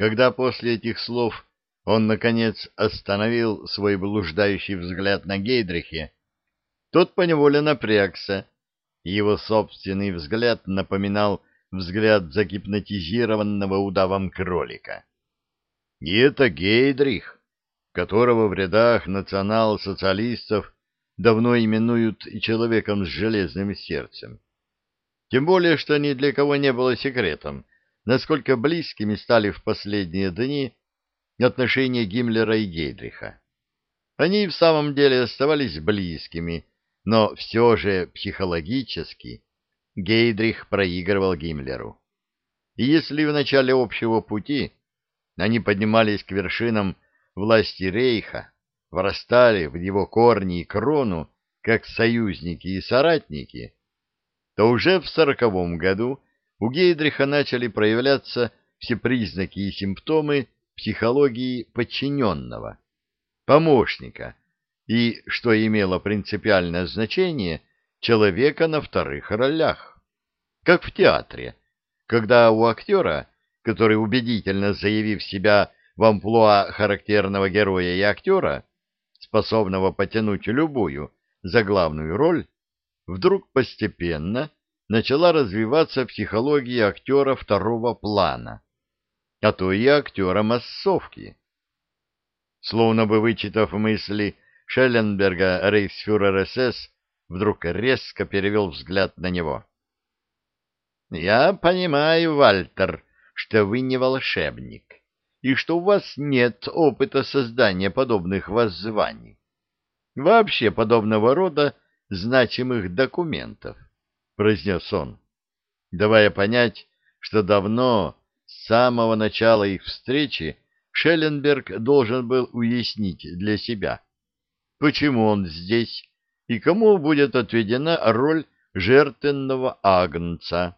Когда после этих слов он, наконец, остановил свой блуждающий взгляд на Гейдрихе, тот поневоле напрягся, и его собственный взгляд напоминал взгляд загипнотизированного удавом кролика. И это Гейдрих, которого в рядах национал-социалистов давно именуют человеком с железным сердцем. Тем более, что ни для кого не было секретом, насколько близкими стали в последние дни отношения Гиммлера и Гейдриха. Они в самом деле оставались близкими, но все же психологически Гейдрих проигрывал Гиммлеру. И если в начале общего пути они поднимались к вершинам власти Рейха, вырастали в его корни и крону, как союзники и соратники, то уже в сороковом году у Гейдриха начали проявляться все признаки и симптомы психологии подчиненного, помощника и, что имело принципиальное значение, человека на вторых ролях. Как в театре, когда у актера, который, убедительно заявив себя в амплуа характерного героя и актера, способного потянуть любую заглавную роль, вдруг постепенно начала развиваться психология актера второго плана, а то и актера массовки. Словно бы вычитав мысли Шелленберга, рейхсфюрер СС вдруг резко перевел взгляд на него. «Я понимаю, Вальтер, что вы не волшебник, и что у вас нет опыта создания подобных воззваний, вообще подобного рода значимых документов», — произнес он, давая понять, что давно, с самого начала их встречи, Шелленберг должен был уяснить для себя, почему он здесь и кому будет отведена роль жертвенного агнца.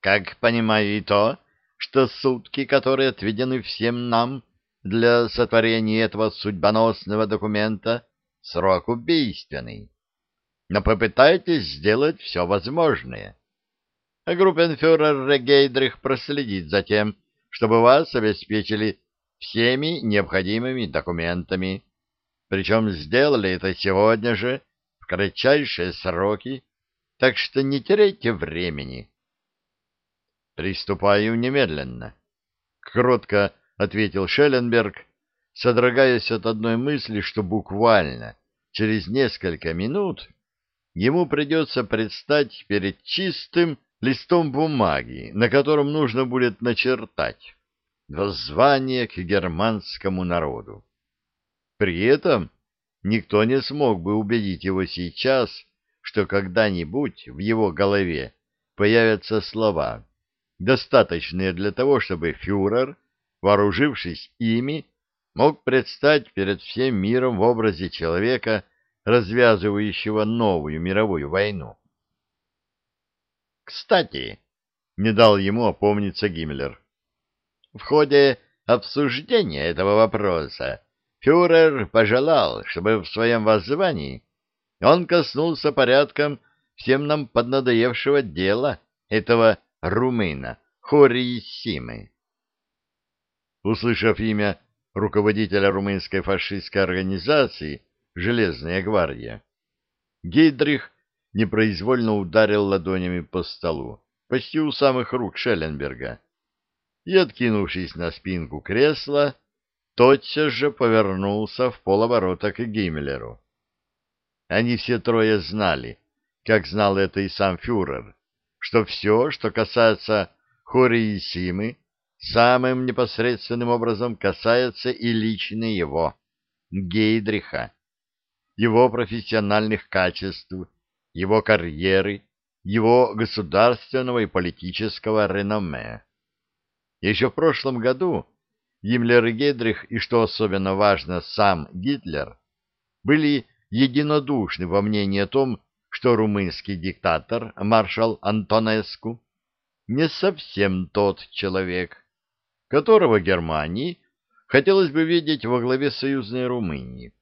Как понимаю и то, что сутки, которые отведены всем нам для сотворения этого судьбоносного документа, срок убийственный. Но попытайтесь сделать все возможное. А группенфюрер Регейдрих проследит за тем, чтобы вас обеспечили всеми необходимыми документами, причем сделали это сегодня же, в кратчайшие сроки, так что не теряйте времени. «Приступаю немедленно», — кротко ответил Шелленберг, содрогаясь от одной мысли, что буквально через несколько минут ему придется предстать перед чистым листом бумаги, на котором нужно будет начертать воззвание к германскому народу. При этом никто не смог бы убедить его сейчас, что когда-нибудь в его голове появятся слова, достаточные для того, чтобы фюрер, вооружившись ими, мог предстать перед всем миром в образе человека, развязывающего новую мировую войну. «Кстати», — не дал ему опомниться Гиммлер, — «в ходе обсуждения этого вопроса Фюрер пожелал, чтобы в своем воззвании он коснулся порядком всем нам поднадоевшего дела этого румына Хории Симы. Услышав имя руководителя румынской фашистской организации «Железная гвардия», Гейдрих непроизвольно ударил ладонями по столу, почти у самых рук Шелленберга, и, откинувшись на спинку кресла, тотчас же повернулся в полоборота к Гиммлеру. Они все трое знали, как знал это и сам фюрер, что все, что касается Хори и Симы, самым непосредственным образом касается и лично его, Гейдриха, его профессиональных качеств, его карьеры, его государственного и политического реноме. Еще в прошлом году Гиммлер и Гейдрих, и, что особенно важно, сам Гитлер, были единодушны во мнении о том, что румынский диктатор, маршал Антонеску, не совсем тот человек, которого Германии хотелось бы видеть во главе союзной Румынии,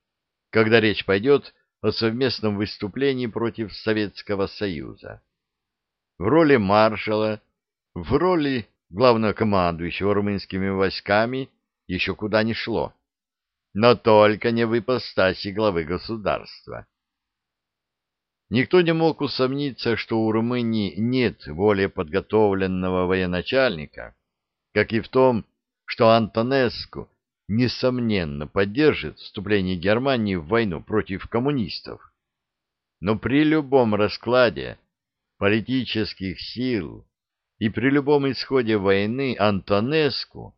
когда речь пойдет о совместном выступлении против Советского Союза. В роли маршала, в роли главнокомандующего румынскими войсками еще куда ни шло, но только не в ипостаси главы государства. Никто не мог усомниться, что у Румынии нет более подготовленного военачальника, как и в том, что Антонеску несомненно поддержит вступление Германии в войну против коммунистов. Но при любом раскладе политических сил и при любом исходе войны Антонеску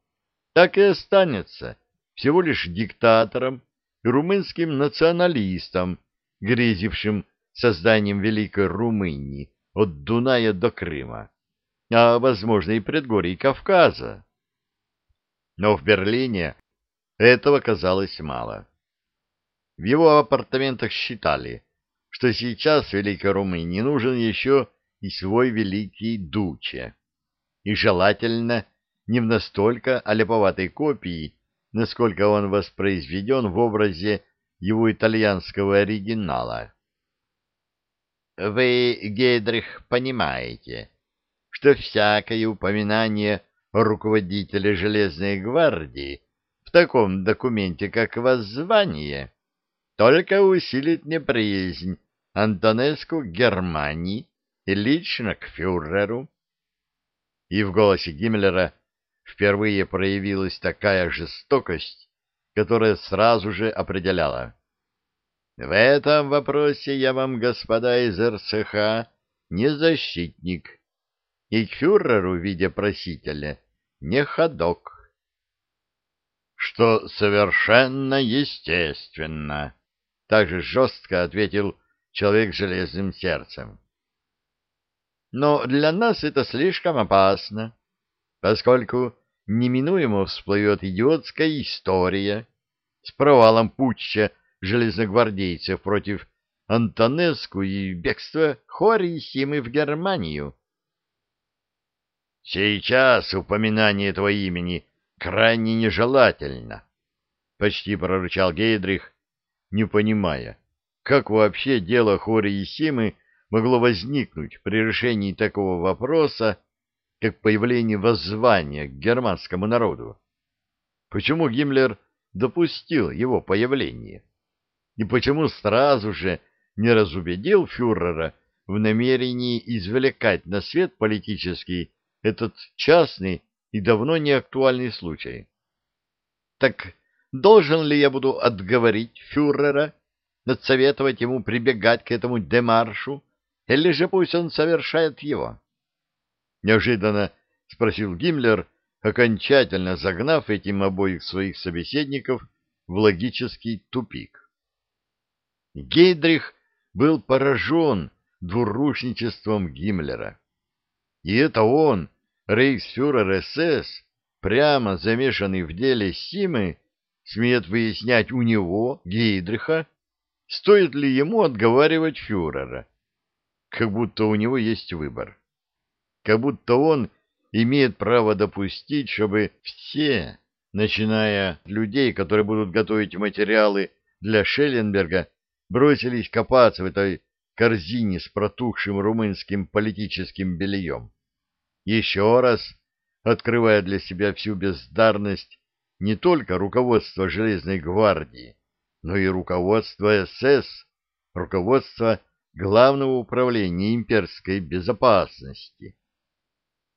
так и останется всего лишь диктатором и румынским националистом, грезившим созданием Великой Румынии от Дуная до Крыма, а, возможно, и предгорий Кавказа. Но в Берлине этого казалось мало. В его апартаментах считали, что сейчас Великой Румынии нужен еще и свой великий Дуче, и желательно не в настолько олеповатой копии, насколько он воспроизведен в образе его итальянского оригинала. Вы, Гейдрих, понимаете, что всякое упоминание о руководителе Железной гвардии в таком документе, как воззвание, только усилит неприязнь Антонеску к Германии и лично к фюреру. И в голосе Гиммлера впервые проявилась такая жестокость, которая сразу же определяла. В этом вопросе я вам, господа из РСХ, не защитник, и к фюреру в виде просителя не ходок. Что совершенно естественно, также жестко ответил человек с железным сердцем. Но для нас это слишком опасно, поскольку неминуемо всплывет идиотская история с провалом путча железногвардейцев против Антонеску и бегство Хори Симы в Германию. «Сейчас упоминание этого имени крайне нежелательно», — почти прорычал Гейдрих, не понимая, как вообще дело Хори и Симы могло возникнуть при решении такого вопроса, как появление воззвания к германскому народу. Почему Гиммлер допустил его появление? И почему сразу же не разубедил фюрера в намерении извлекать на свет политический этот частный и давно не актуальный случай? Так должен ли я буду отговорить фюрера, отсоветовать ему прибегать к этому демаршу, или же пусть он совершает его? Неожиданно спросил Гиммлер, окончательно загнав этим обоих своих собеседников в логический тупик. Гейдрих был поражен двурушничеством Гиммлера. И это он, рейхсфюрер СС, прямо замешанный в деле Симы, смеет выяснять у него, Гейдриха, стоит ли ему отговаривать фюрера. Как будто у него есть выбор. Как будто он имеет право допустить, чтобы все, начиная от людей, которые будут готовить материалы для Шелленберга, бросились копаться в этой корзине с протухшим румынским политическим бельем. Еще раз открывая для себя всю бездарность не только руководства Железной гвардии, но и руководства СС, руководства Главного управления имперской безопасности.